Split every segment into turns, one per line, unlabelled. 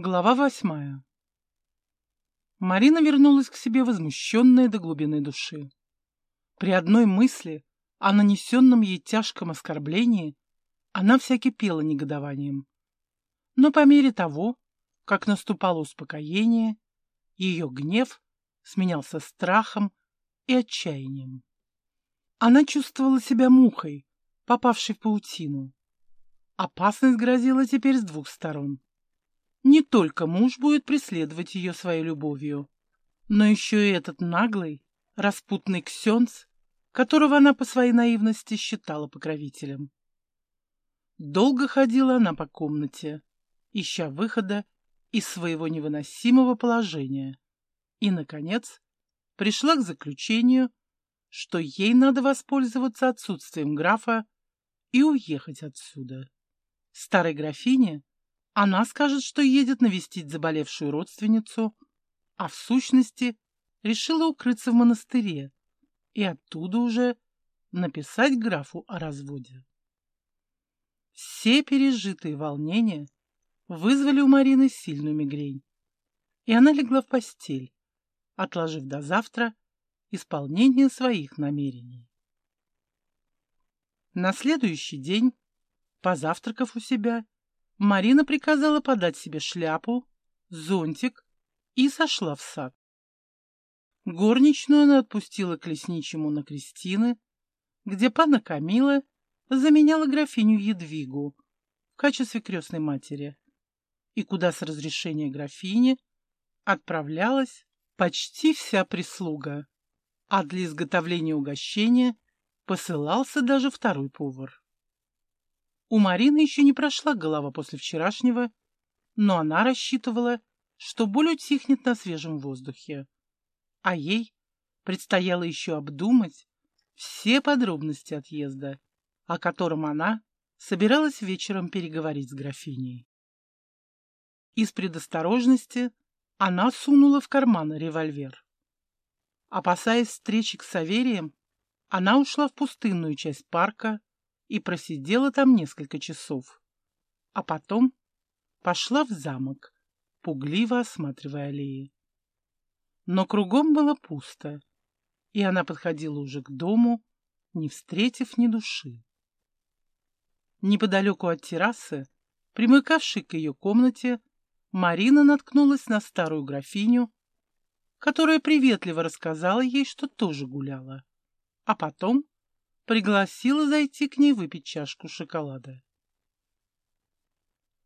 Глава восьмая. Марина вернулась к себе возмущенная до глубины души. При одной мысли о нанесенном ей тяжком оскорблении она вся кипела негодованием. Но по мере того, как наступало успокоение, ее гнев сменялся страхом и отчаянием. Она чувствовала себя мухой, попавшей в паутину. Опасность грозила теперь с двух сторон. Не только муж будет преследовать ее своей любовью, но еще и этот наглый, распутный ксенц, которого она по своей наивности считала покровителем. Долго ходила она по комнате, ища выхода из своего невыносимого положения, и, наконец, пришла к заключению, что ей надо воспользоваться отсутствием графа и уехать отсюда. Старой графине она скажет, что едет навестить заболевшую родственницу, а в сущности решила укрыться в монастыре и оттуда уже написать графу о разводе. Все пережитые волнения вызвали у Марины сильную мигрень, и она легла в постель, отложив до завтра исполнение своих намерений. На следующий день, позавтракав у себя, Марина приказала подать себе шляпу, зонтик и сошла в сад. Горничную она отпустила к лесничему на Кристины, где пана Камила заменяла графиню Едвигу в качестве крестной матери, и куда с разрешения графини отправлялась почти вся прислуга, а для изготовления угощения посылался даже второй повар. У Марины еще не прошла голова после вчерашнего, но она рассчитывала, что боль утихнет на свежем воздухе. А ей предстояло еще обдумать все подробности отъезда, о котором она собиралась вечером переговорить с графиней. Из предосторожности она сунула в карман револьвер. Опасаясь встречи с Саверием, она ушла в пустынную часть парка, и просидела там несколько часов. А потом пошла в замок, пугливо осматривая аллеи. Но кругом было пусто, и она подходила уже к дому, не встретив ни души. Неподалеку от террасы, примыкавшей к ее комнате, Марина наткнулась на старую графиню, которая приветливо рассказала ей, что тоже гуляла, а потом пригласила зайти к ней выпить чашку шоколада.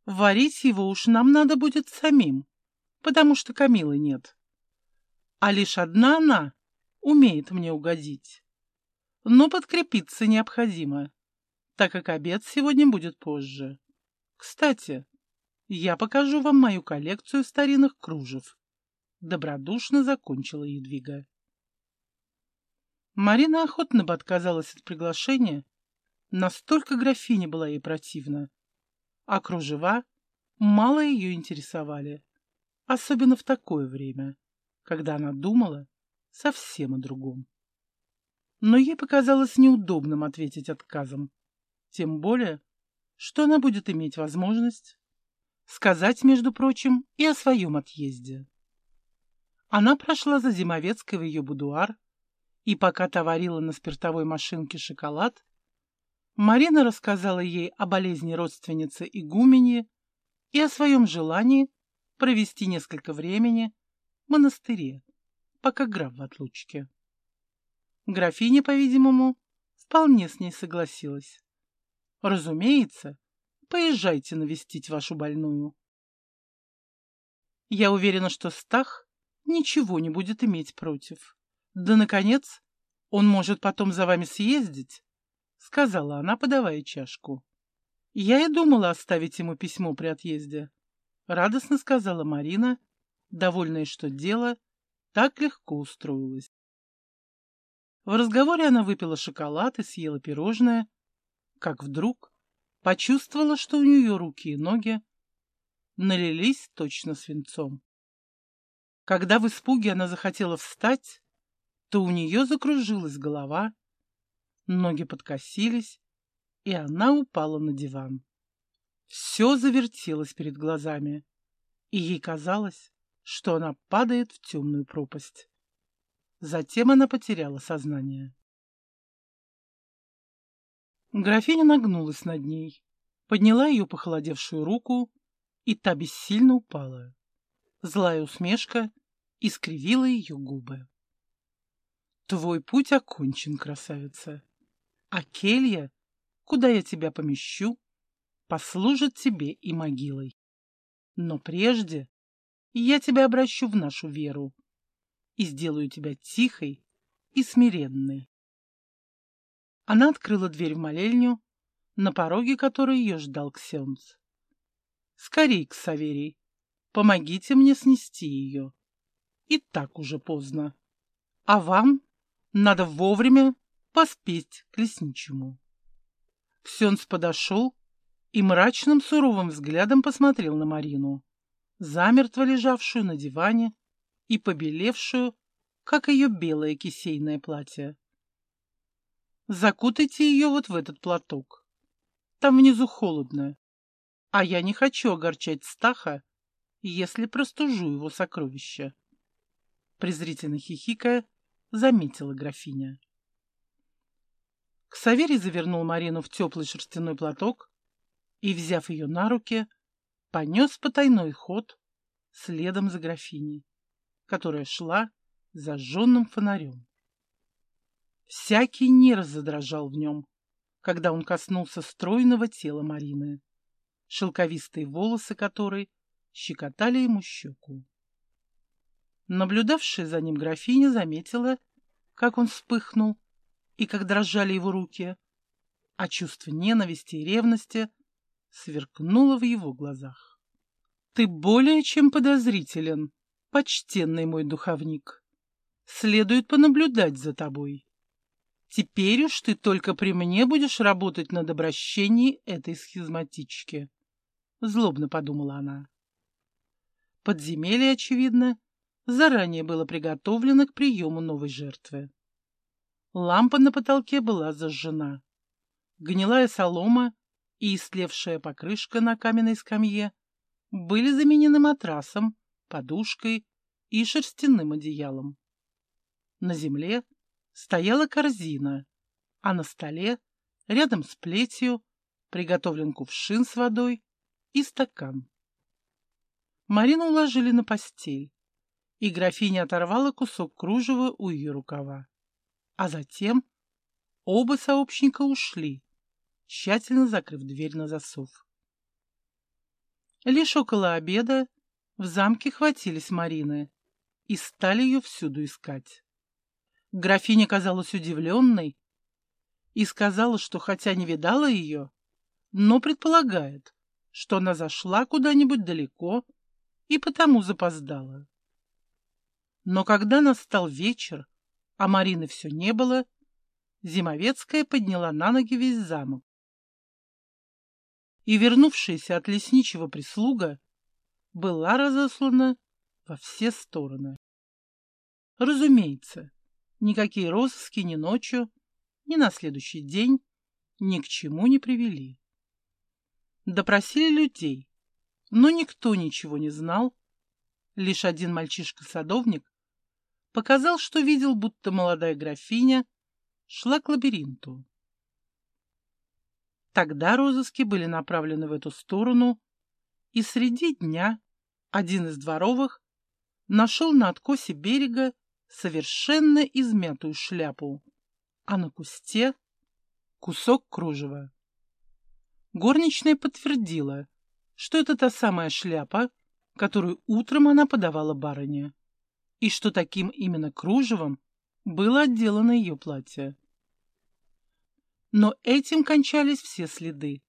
Варить его уж нам надо будет самим, потому что Камилы нет. А лишь одна она умеет мне угодить. Но подкрепиться необходимо, так как обед сегодня будет позже. Кстати, я покажу вам мою коллекцию старинных кружев. Добродушно закончила Едвига. Марина охотно бы отказалась от приглашения, настолько графиня была ей противна, а кружева мало ее интересовали, особенно в такое время, когда она думала совсем о другом. Но ей показалось неудобным ответить отказом, тем более, что она будет иметь возможность сказать, между прочим, и о своем отъезде. Она прошла за Зимовецкой в ее будуар, и пока та варила на спиртовой машинке шоколад, Марина рассказала ей о болезни родственницы игумени и о своем желании провести несколько времени в монастыре, пока граф в отлучке. Графиня, по-видимому, вполне с ней согласилась. Разумеется, поезжайте навестить вашу больную. Я уверена, что Стах ничего не будет иметь против. Да, наконец, он может потом за вами съездить, — сказала она, подавая чашку. Я и думала оставить ему письмо при отъезде, — радостно сказала Марина, довольная, что дело так легко устроилось. В разговоре она выпила шоколад и съела пирожное, как вдруг почувствовала, что у нее руки и ноги налились точно свинцом. Когда в испуге она захотела встать, то у нее закружилась голова, ноги подкосились, и она упала на диван. Все завертелось перед глазами, и ей казалось, что она падает в темную пропасть. Затем она потеряла сознание. Графиня нагнулась над ней, подняла ее похолодевшую руку, и та бессильно упала. Злая усмешка искривила ее губы. «Твой путь окончен, красавица, а келья, куда я тебя помещу, послужит тебе и могилой. Но прежде я тебя обращу в нашу веру и сделаю тебя тихой и смиренной. Она открыла дверь в молельню, на пороге которой ее ждал Ксенц. «Скорей, Ксаверий, помогите мне снести ее. И так уже поздно. А вам надо вовремя поспеть к лесничему». Ксенц подошел и мрачным суровым взглядом посмотрел на Марину, замертво лежавшую на диване и побелевшую, как ее белое кисейное платье. Закутайте ее вот в этот платок. Там внизу холодно, а я не хочу огорчать Стаха, если простужу его сокровища. Презрительно хихикая, заметила графиня. Ксаверий завернул Марину в теплый шерстяной платок и, взяв ее на руки, понес потайной ход следом за графиней, которая шла зажженным фонарем. Всякий нерв задрожал в нем, когда он коснулся стройного тела Марины, шелковистые волосы которой щекотали ему щеку. Наблюдавшая за ним графиня заметила, как он вспыхнул и как дрожали его руки, а чувство ненависти и ревности сверкнуло в его глазах. «Ты более чем подозрителен, почтенный мой духовник. Следует понаблюдать за тобой. Теперь уж ты только при мне будешь работать над обращением этой схизматички. Злобно подумала она. Подземелье, очевидно, заранее было приготовлено к приему новой жертвы. Лампа на потолке была зажжена. Гнилая солома и истлевшая покрышка на каменной скамье были заменены матрасом, подушкой и шерстяным одеялом. На земле стояла корзина, а на столе, рядом с плетью, приготовлен кувшин с водой и стакан. Марину уложили на постель, и графиня оторвала кусок кружева у ее рукава. А затем оба сообщника ушли, тщательно закрыв дверь на засов. Лишь около обеда в замке хватились Марины и стали ее всюду искать. Графиня казалась удивленной и сказала, что хотя не видала ее, но предполагает, что она зашла куда-нибудь далеко и потому запоздала. Но когда настал вечер, а Марины все не было, Зимовецкая подняла на ноги весь замок. И вернувшаяся от лесничего прислуга была разослана во все стороны. Разумеется, Никакие розыски ни ночью, ни на следующий день ни к чему не привели. Допросили людей, но никто ничего не знал. Лишь один мальчишка-садовник показал, что видел, будто молодая графиня шла к лабиринту. Тогда розыски были направлены в эту сторону, и среди дня один из дворовых нашел на откосе берега совершенно измятую шляпу, а на кусте кусок кружева. Горничная подтвердила, что это та самая шляпа, которую утром она подавала барыне, и что таким именно кружевом было отделано ее платье. Но этим кончались все следы,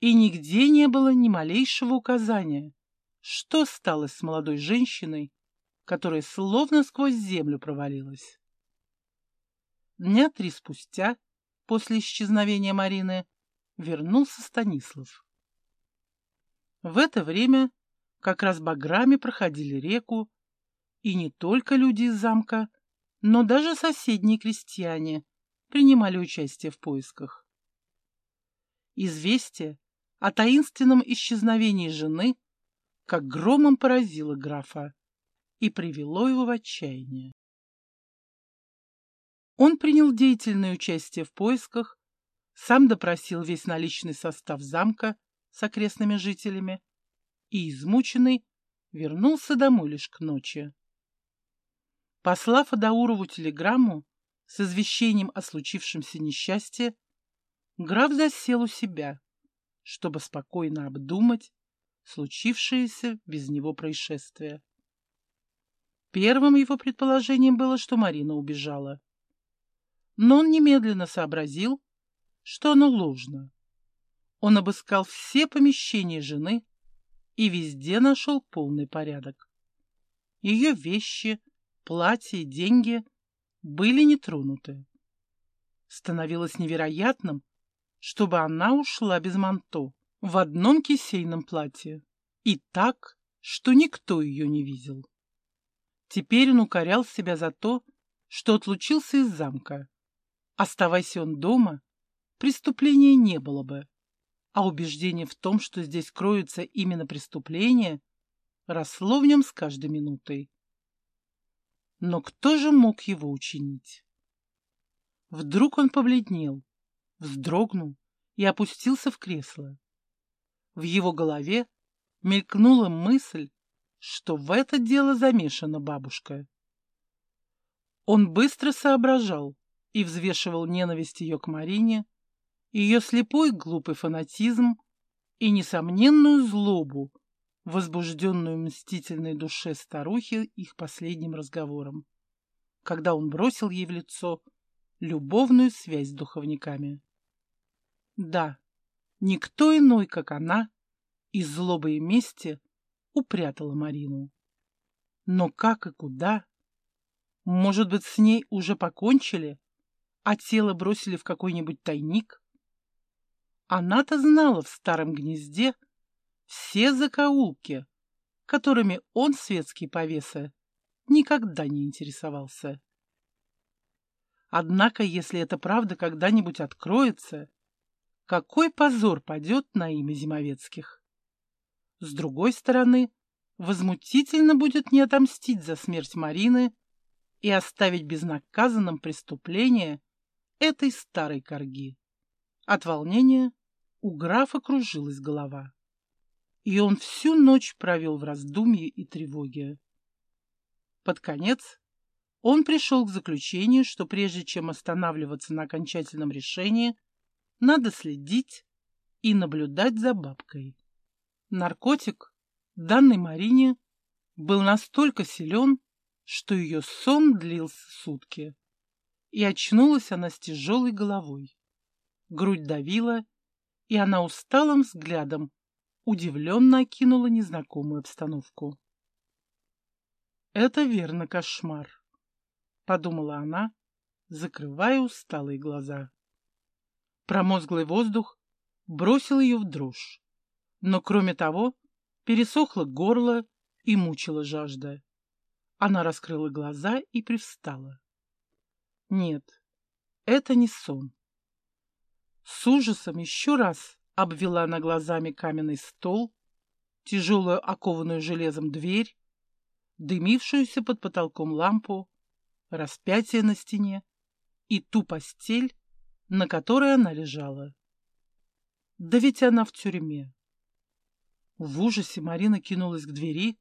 и нигде не было ни малейшего указания, что стало с молодой женщиной, которая словно сквозь землю провалилась. Дня три спустя, после исчезновения Марины, вернулся Станислав. В это время как раз баграми проходили реку, и не только люди из замка, но даже соседние крестьяне принимали участие в поисках. Известие о таинственном исчезновении жены как громом поразило графа и привело его в отчаяние. Он принял деятельное участие в поисках, сам допросил весь наличный состав замка с окрестными жителями и, измученный, вернулся домой лишь к ночи. Послав Адаурову телеграмму с извещением о случившемся несчастье, граф засел у себя, чтобы спокойно обдумать случившееся без него происшествие. Первым его предположением было, что Марина убежала но он немедленно сообразил, что оно ложно. Он обыскал все помещения жены и везде нашел полный порядок. Ее вещи, платья и деньги были не тронуты. Становилось невероятным, чтобы она ушла без манто в одном кисейном платье и так, что никто ее не видел. Теперь он укорял себя за то, что отлучился из замка Оставайся он дома, преступления не было бы, а убеждение в том, что здесь кроются именно преступления, росло в нем с каждой минутой. Но кто же мог его учинить? Вдруг он побледнел, вздрогнул и опустился в кресло. В его голове мелькнула мысль, что в это дело замешана бабушка. Он быстро соображал, и взвешивал ненависть ее к Марине, ее слепой глупый фанатизм и несомненную злобу, возбужденную мстительной душе старухи их последним разговором, когда он бросил ей в лицо любовную связь с духовниками. Да, никто иной, как она, из злобы и мести упрятала Марину. Но как и куда? Может быть, с ней уже покончили? а тело бросили в какой-нибудь тайник? Она-то знала в старом гнезде все закоулки, которыми он, светский повеса, никогда не интересовался. Однако, если эта правда когда-нибудь откроется, какой позор падет на имя Зимовецких? С другой стороны, возмутительно будет не отомстить за смерть Марины и оставить безнаказанным преступление, этой старой корги. От волнения у графа кружилась голова. И он всю ночь провел в раздумье и тревоге. Под конец он пришел к заключению, что прежде чем останавливаться на окончательном решении, надо следить и наблюдать за бабкой. Наркотик, данный Марине, был настолько силен, что ее сон длился сутки и очнулась она с тяжелой головой. Грудь давила, и она усталым взглядом удивленно окинула незнакомую обстановку. «Это верно кошмар», — подумала она, закрывая усталые глаза. Промозглый воздух бросил ее в дрожь, но, кроме того, пересохло горло и мучила жажда. Она раскрыла глаза и привстала. Нет, это не сон. С ужасом еще раз обвела она глазами каменный стол, тяжелую окованную железом дверь, дымившуюся под потолком лампу, распятие на стене и ту постель, на которой она лежала. Да ведь она в тюрьме. В ужасе Марина кинулась к двери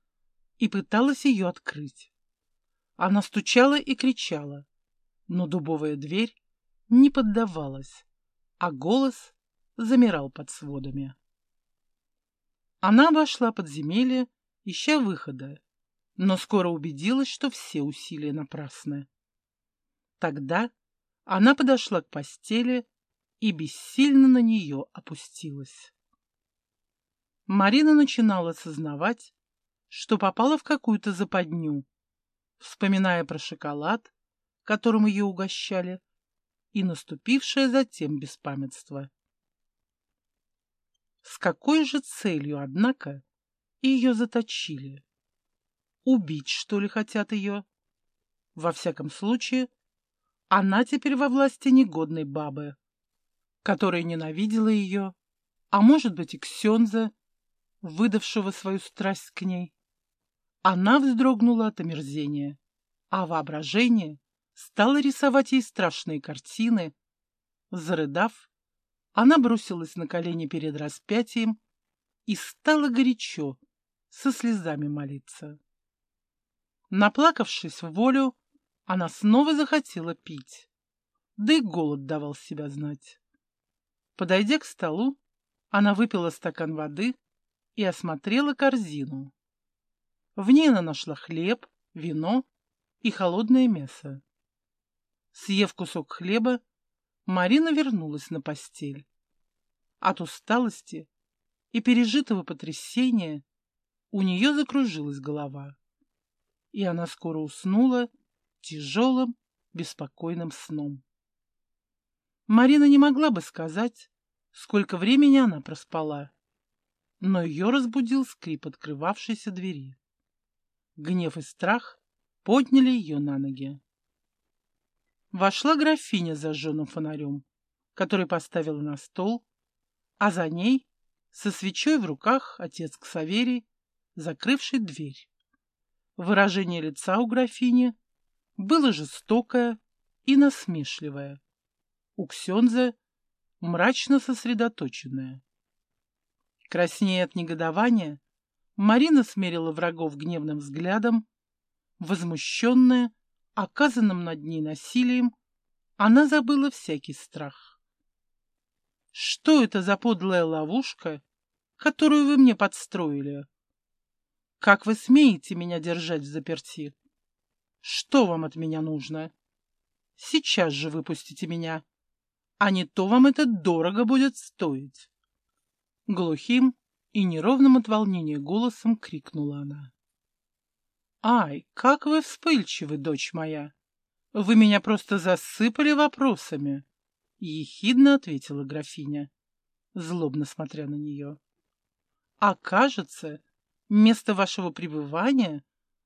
и пыталась ее открыть. Она стучала и кричала но дубовая дверь не поддавалась, а голос замирал под сводами. Она обошла подземелье, ища выхода, но скоро убедилась, что все усилия напрасны. Тогда она подошла к постели и бессильно на нее опустилась. Марина начинала сознавать, что попала в какую-то западню, вспоминая про шоколад, которым ее угощали, и наступившее затем беспамятство. С какой же целью, однако, ее заточили? Убить, что ли, хотят ее? Во всяком случае, она теперь во власти негодной бабы, которая ненавидела ее, а может быть и Ксенза, выдавшего свою страсть к ней. Она вздрогнула от омерзения, а воображение стало рисовать ей страшные картины. Зарыдав, она бросилась на колени перед распятием и стала горячо, со слезами молиться. Наплакавшись в волю, она снова захотела пить, да и голод давал себя знать. Подойдя к столу, она выпила стакан воды и осмотрела корзину. В ней она нашла хлеб, вино и холодное мясо. Съев кусок хлеба, Марина вернулась на постель. От усталости и пережитого потрясения у нее закружилась голова, и она скоро уснула тяжелым, беспокойным сном. Марина не могла бы сказать, сколько времени она проспала, но ее разбудил скрип открывавшейся двери. Гнев и страх подняли ее на ноги. Вошла графиня с зажженным фонарем, который поставила на стол, а за ней, со свечой в руках, отец Ксаверий, закрывший дверь. Выражение лица у графини было жестокое и насмешливое. У Ксенза мрачно сосредоточенное. Краснея от негодования, Марина смерила врагов гневным взглядом. Возмущенная оказанным над ней насилием, она забыла всякий страх. «Что это за подлая ловушка, которую вы мне подстроили? Как вы смеете меня держать в заперти?» Что вам от меня нужно? Сейчас же выпустите меня, а не то вам это дорого будет стоить. Глухим и неровным от волнения голосом крикнула она. «Ай, как вы вспыльчивы, дочь моя! Вы меня просто засыпали вопросами!» Ехидно ответила графиня, злобно смотря на нее. «А кажется, место вашего пребывания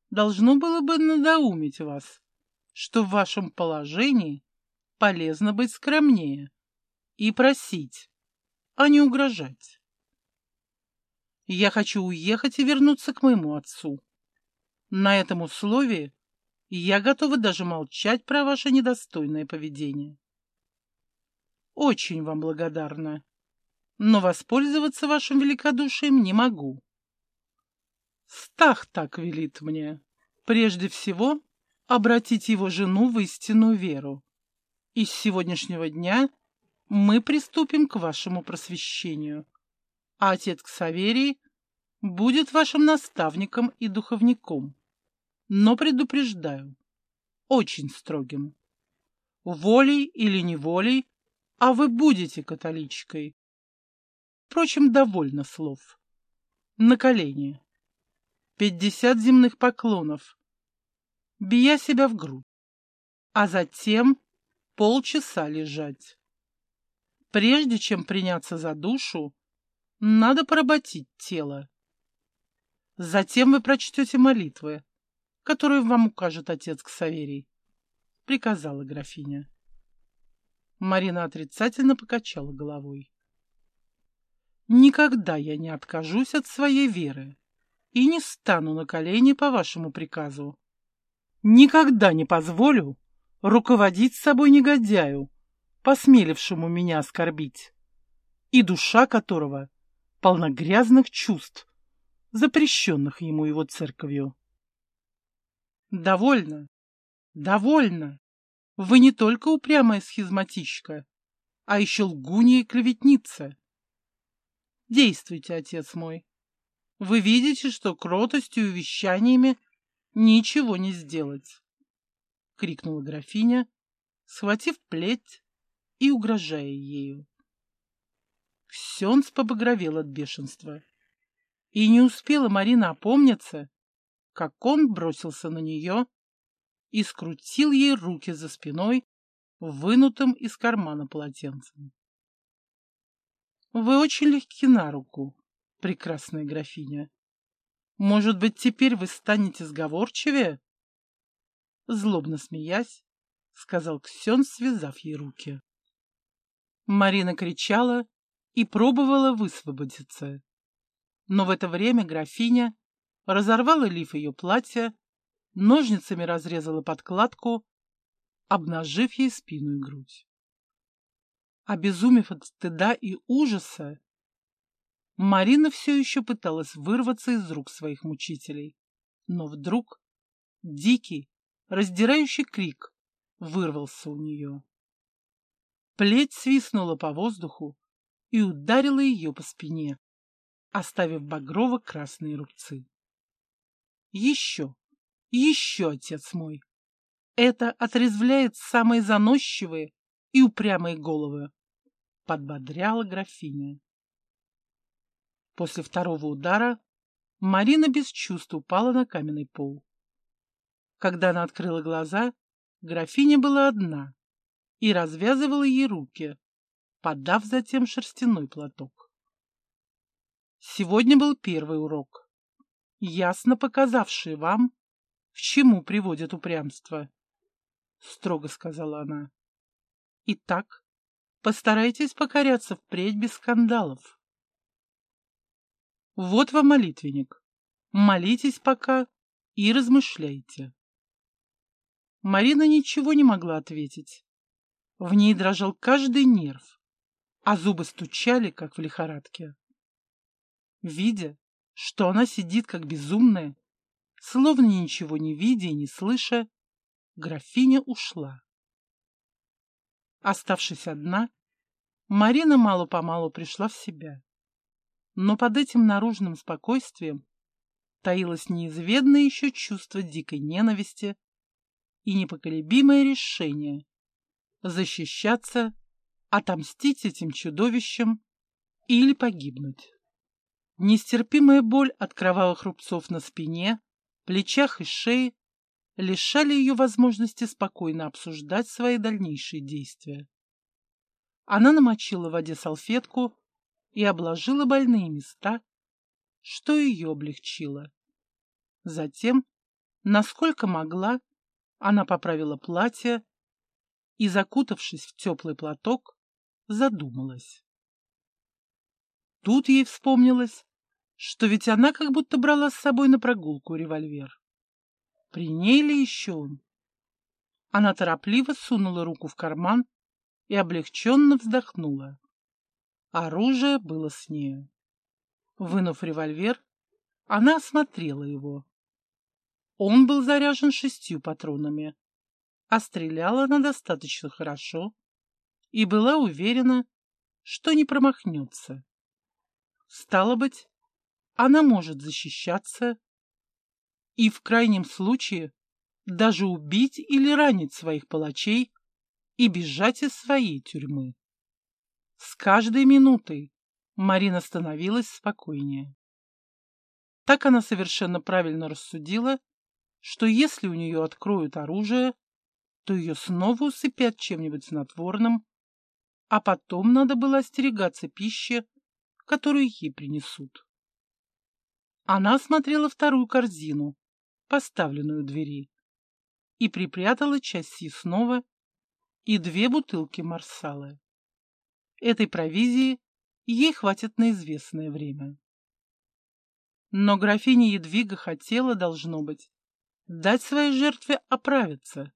должно было бы надоумить вас, что в вашем положении полезно быть скромнее и просить, а не угрожать. Я хочу уехать и вернуться к моему отцу. На этом условии я готова даже молчать про ваше недостойное поведение. Очень вам благодарна, но воспользоваться вашим великодушием не могу. Стах так велит мне. Прежде всего, обратить его жену в истинную веру. И с сегодняшнего дня мы приступим к вашему просвещению. А отец Ксаверий будет вашим наставником и духовником. Но предупреждаю, очень строгим. Волей или неволей, а вы будете католичкой. Впрочем, довольно слов. На колени пятьдесят земных поклонов, бия себя в грудь, а затем полчаса лежать. Прежде чем приняться за душу, надо поработить тело. Затем вы прочтете молитвы, которые вам укажет отец Ксаверий, — приказала графиня. Марина отрицательно покачала головой. «Никогда я не откажусь от своей веры», и не стану на колени по вашему приказу. Никогда не позволю руководить собой негодяю, посмелившему меня оскорбить, и душа которого полна грязных чувств, запрещенных ему его церковью. Довольно, довольно. Вы не только упрямая схизматичка, а еще лгунья и клеветница. Действуйте, отец мой. Вы видите, что кротостью и вещаниями ничего не сделать, — крикнула графиня, схватив плеть и угрожая ею. Ксенц побагровел от бешенства. И не успела Марина опомниться, как он бросился на нее и скрутил ей руки за спиной, вынутым из кармана полотенцем. — Вы очень легки на руку, прекрасная графиня. Может быть, теперь вы станете сговорчивее? Злобно смеясь, сказал Ксен, связав ей руки. Марина кричала и пробовала высвободиться. Но в это время графиня разорвала лиф ее платья, ножницами разрезала подкладку, обнажив ей спину и грудь. Обезумев от стыда и ужаса, Марина все еще пыталась вырваться из рук своих мучителей. Но вдруг дикий, раздирающий крик вырвался у нее. Плеть свистнула по воздуху и ударила ее по спине, оставив багрово-красные рубцы. Еще, еще, отец мой! Это отрезвляет самые заносчивые и упрямые головы, подбодряла графиня. После второго удара Марина без чувств упала на каменный пол. Когда она открыла глаза, графиня была одна и развязывала ей руки, подав затем шерстяной платок. Сегодня был первый урок, ясно показавший вам, к чему приводит упрямство, — строго сказала она. Итак, постарайтесь покоряться впредь без скандалов. Вот вам молитвенник. Молитесь пока и размышляйте. Марина ничего не могла ответить. В ней дрожал каждый нерв, а зубы стучали, как в лихорадке. Видя, что она сидит как безумная, словно ничего не видя и не слыша, графиня ушла. Оставшись одна, Марина мало-помалу пришла в себя. Но под этим наружным спокойствием таилось неизведанное еще чувство дикой ненависти и непоколебимое решение защищаться, отомстить этим чудовищам или погибнуть. Нестерпимая боль от кровавых рубцов на спине, плечах и шее лишали ее возможности спокойно обсуждать свои дальнейшие действия. Она намочила в воде салфетку и обложила больные места, что ее облегчило. Затем, насколько могла, она поправила платье и, закутавшись в теплый платок, задумалась. Тут ей вспомнилось, что ведь она как будто брала с собой на прогулку револьвер. При ней ли еще он? Она торопливо сунула руку в карман и облегченно вздохнула. Оружие было с нею. Вынув револьвер, она осмотрела его. Он был заряжен шестью патронами, а стреляла она достаточно хорошо и была уверена, что не промахнется. Стало быть, она может защищаться и в крайнем случае даже убить или ранить своих палачей и бежать из своей тюрьмы. С каждой минутой Марина становилась спокойнее. Так она совершенно правильно рассудила, что если у нее откроют оружие, то ее снова усыпят чем-нибудь снотворным, а потом надо было остерегаться пищи, которую ей принесут. Она осмотрела вторую корзину, поставленную у двери, и припрятала часть съестного и две бутылки марсала. Этой провизии ей хватит на известное время. Но графиня Едвига хотела, должно быть, дать своей жертве оправиться,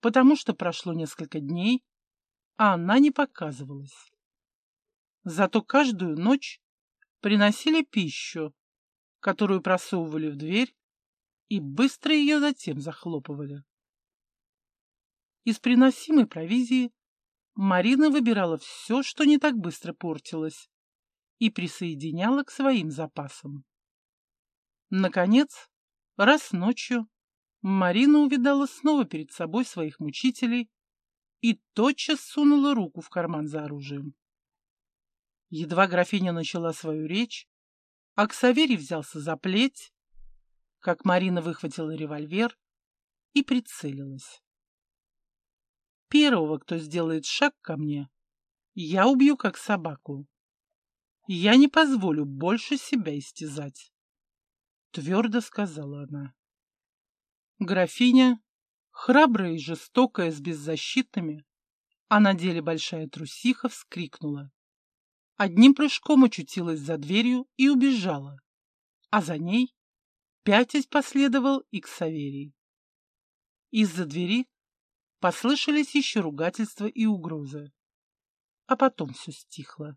потому что прошло несколько дней, а она не показывалась. Зато каждую ночь приносили пищу, которую просовывали в дверь и быстро ее затем захлопывали. Из приносимой провизии Марина выбирала все, что не так быстро портилось, и присоединяла к своим запасам. Наконец, раз ночью, Марина увидала снова перед собой своих мучителей и тотчас сунула руку в карман за оружием. Едва графиня начала свою речь, а Ксаверий взялся за плеть, как Марина выхватила револьвер и прицелилась. Первого, кто сделает шаг ко мне, я убью как собаку. Я не позволю больше себя истязать. Твердо сказала она. Графиня, храбрая и жестокая с беззащитными, а на деле большая трусиха, вскрикнула. Одним прыжком очутилась за дверью и убежала, а за ней, пятясь, последовал и к Саверии. Из-за двери послышались еще ругательства и угрозы, а потом все стихло.